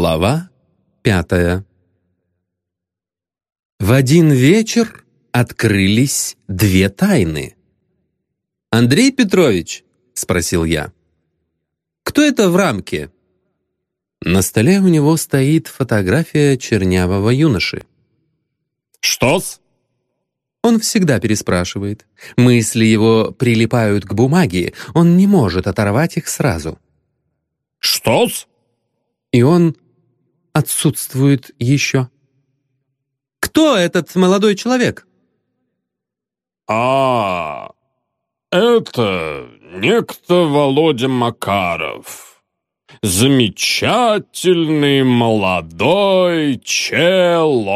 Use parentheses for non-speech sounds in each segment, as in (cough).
Глава пятая В один вечер открылись две тайны. «Андрей Петрович?» — спросил я. «Кто это в рамке?» На столе у него стоит фотография чернявого юноши. «Что-с?» Он всегда переспрашивает. Мысли его прилипают к бумаге, он не может оторвать их сразу. «Что-с?» И он отсутствует еще. «Кто этот молодой человек?» «А, это некто Володя Макаров. Замечательный молодой человек».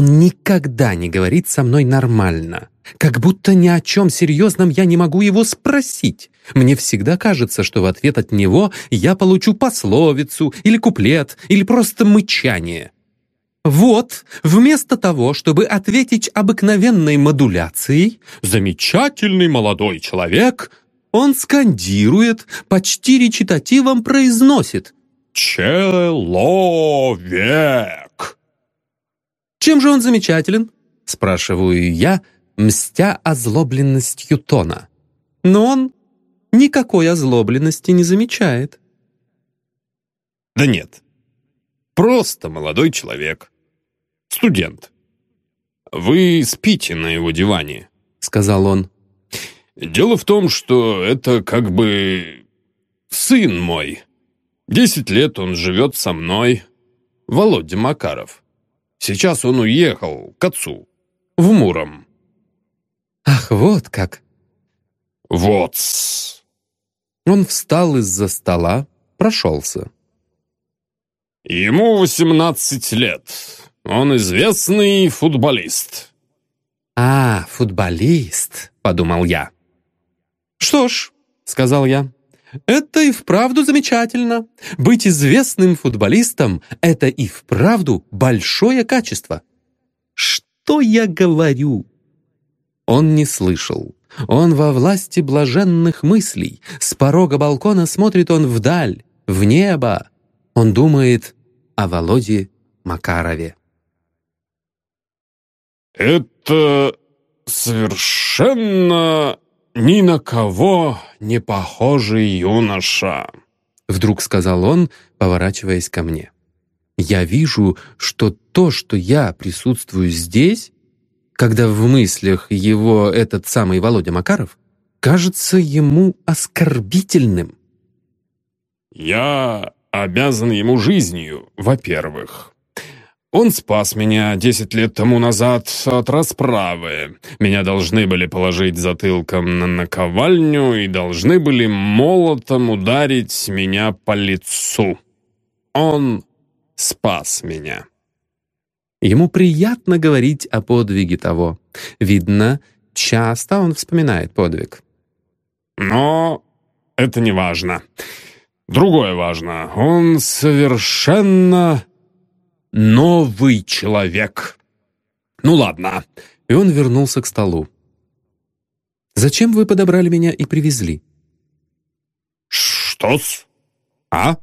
Он никогда не говорит со мной нормально. Как будто ни о чем серьезном я не могу его спросить. Мне всегда кажется, что в ответ от него я получу пословицу или куплет, или просто мычание. Вот, вместо того, чтобы ответить обыкновенной модуляцией, замечательный молодой человек, он скандирует, почти речитативом произносит «Человек». «Чем же он замечателен?» — спрашиваю я, мстя озлобленностью тона. Но он никакой озлобленности не замечает. Да нет, просто молодой человек. Студент. Вы спите на его диване, сказал он. Дело в том, что это как бы сын мой. Десять лет он живет со мной. Володя Макаров. Сейчас он уехал к отцу. В Муром. Ах, вот как. Вот. Он встал из-за стола, прошелся. Ему 18 лет. Он известный футболист. «А, футболист», — подумал я. «Что ж», — сказал я, — «это и вправду замечательно. Быть известным футболистом — это и вправду большое качество». «Что я говорю?» Он не слышал. Он во власти блаженных мыслей. С порога балкона смотрит он вдаль, в небо. Он думает о Володе Макарове. «Это совершенно ни на кого не похожий юноша», вдруг сказал он, поворачиваясь ко мне. «Я вижу, что то, что я присутствую здесь, когда в мыслях его этот самый Володя Макаров, кажется ему оскорбительным». «Я обязан ему жизнью, во-первых. Он спас меня десять лет тому назад от расправы. Меня должны были положить затылком на наковальню и должны были молотом ударить меня по лицу. Он спас меня. Ему приятно говорить о подвиге того. Видно, часто он вспоминает подвиг. Но это не важно. Другое важно. Он совершенно новый человек. Ну ладно. И он вернулся к столу. «Зачем вы подобрали меня и привезли?» «Что-с? А?»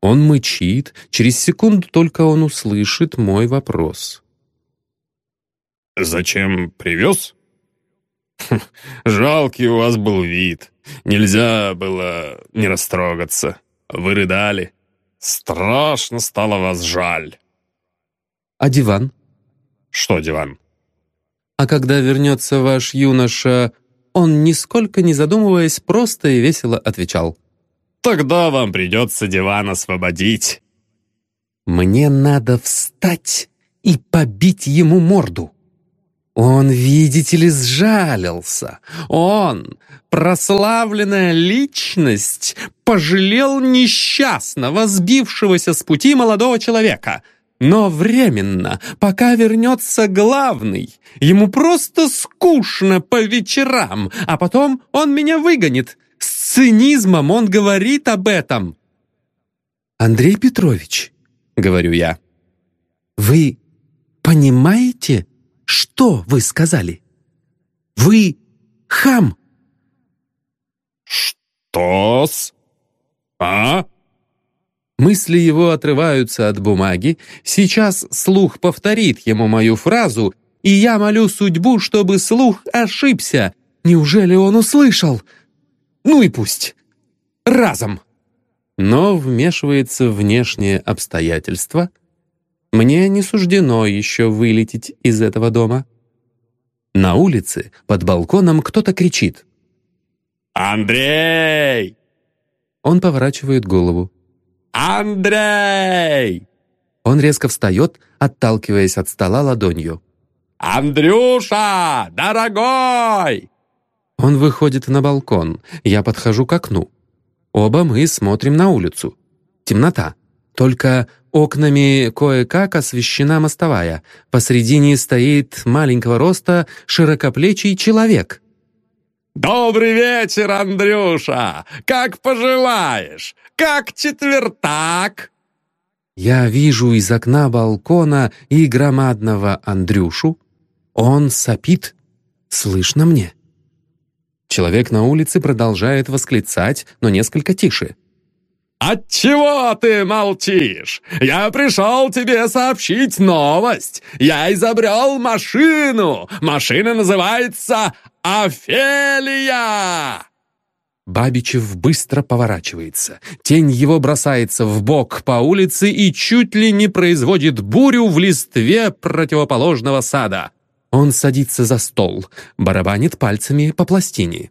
Он мычит, через секунду только он услышит мой вопрос. «Зачем привез?» (laughs) «Жалкий у вас был вид. Нельзя было не растрогаться. Вы рыдали. Страшно стало вас жаль. А диван? Что диван? А когда вернется ваш юноша, он, нисколько не задумываясь, просто и весело отвечал. Тогда вам придется диван освободить. Мне надо встать и побить ему морду. Он, видите ли, сжалился. Он, прославленная личность, пожалел несчастного, сбившегося с пути молодого человека. Но временно, пока вернется главный, ему просто скучно по вечерам, а потом он меня выгонит. С цинизмом он говорит об этом. «Андрей Петрович», — говорю я, — «вы понимаете, что вы сказали? Вы хам!» «Что-с?» А? Мысли его отрываются от бумаги. Сейчас слух повторит ему мою фразу, и я молю судьбу, чтобы слух ошибся. Неужели он услышал? Ну и пусть. Разом. Но вмешивается внешнее обстоятельство. Мне не суждено еще вылететь из этого дома. На улице, под балконом, кто-то кричит. «Андрей!» Он поворачивает голову. «Андрей!» Он резко встает, отталкиваясь от стола ладонью. «Андрюша, дорогой!» Он выходит на балкон. Я подхожу к окну. Оба мы смотрим на улицу. Темнота. Только окнами кое-как освещена мостовая. Посредине стоит маленького роста широкоплечий человек. «Добрый вечер, Андрюша! Как пожелаешь! Как четвертак!» Я вижу из окна балкона и громадного Андрюшу. Он сопит. Слышно мне. Человек на улице продолжает восклицать, но несколько тише. «Отчего ты молчишь? Я пришел тебе сообщить новость. Я изобрел машину. Машина называется «Офелия». Бабичев быстро поворачивается. Тень его бросается в бок по улице и чуть ли не производит бурю в листве противоположного сада. Он садится за стол, барабанит пальцами по пластине.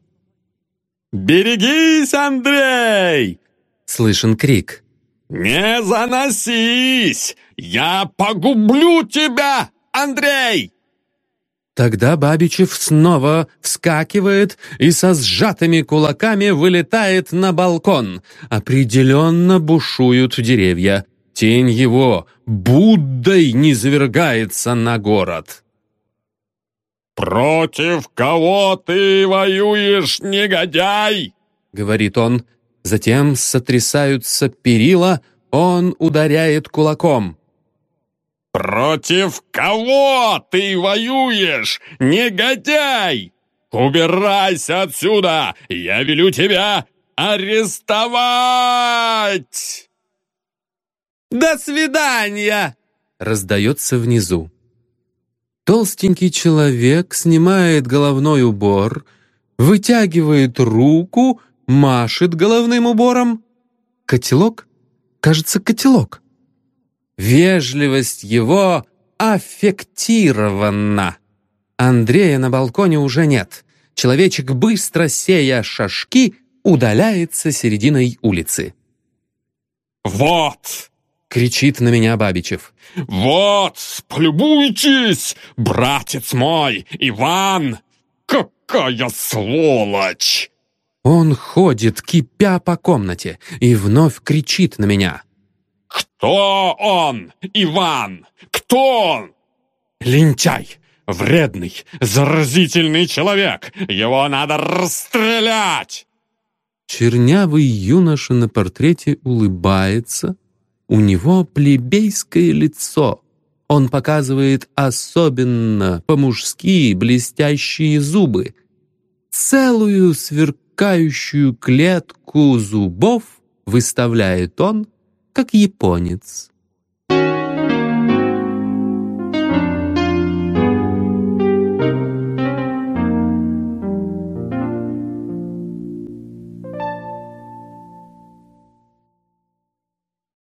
«Берегись, Андрей!» — слышен крик. «Не заносись! Я погублю тебя, Андрей!» Тогда Бабичев снова вскакивает и со сжатыми кулаками вылетает на балкон. Определенно бушуют деревья. Тень его Буддой низвергается на город. «Против кого ты воюешь, негодяй?» — говорит он. Затем сотрясаются перила, он ударяет кулаком. «Против кого ты воюешь, негодяй? Убирайся отсюда! Я велю тебя арестовать!» «До свидания!» — раздается внизу. Толстенький человек снимает головной убор, вытягивает руку, машет головным убором. Котелок? Кажется, котелок. Вежливость его аффектирована. Андрея на балконе уже нет. Человечек, быстро сея шашки, удаляется серединой улицы. «Вот!» — кричит на меня Бабичев. «Вот, полюбуйтесь, братец мой, Иван! Какая сволочь!» Он ходит, кипя по комнате, и вновь кричит на меня. «Кто он, Иван? Кто он?» «Лентяй! Вредный, заразительный человек! Его надо расстрелять!» Чернявый юноша на портрете улыбается, у него плебейское лицо. Он показывает особенно по-мужски блестящие зубы. Целую сверкающую клетку зубов выставляет он, как японец.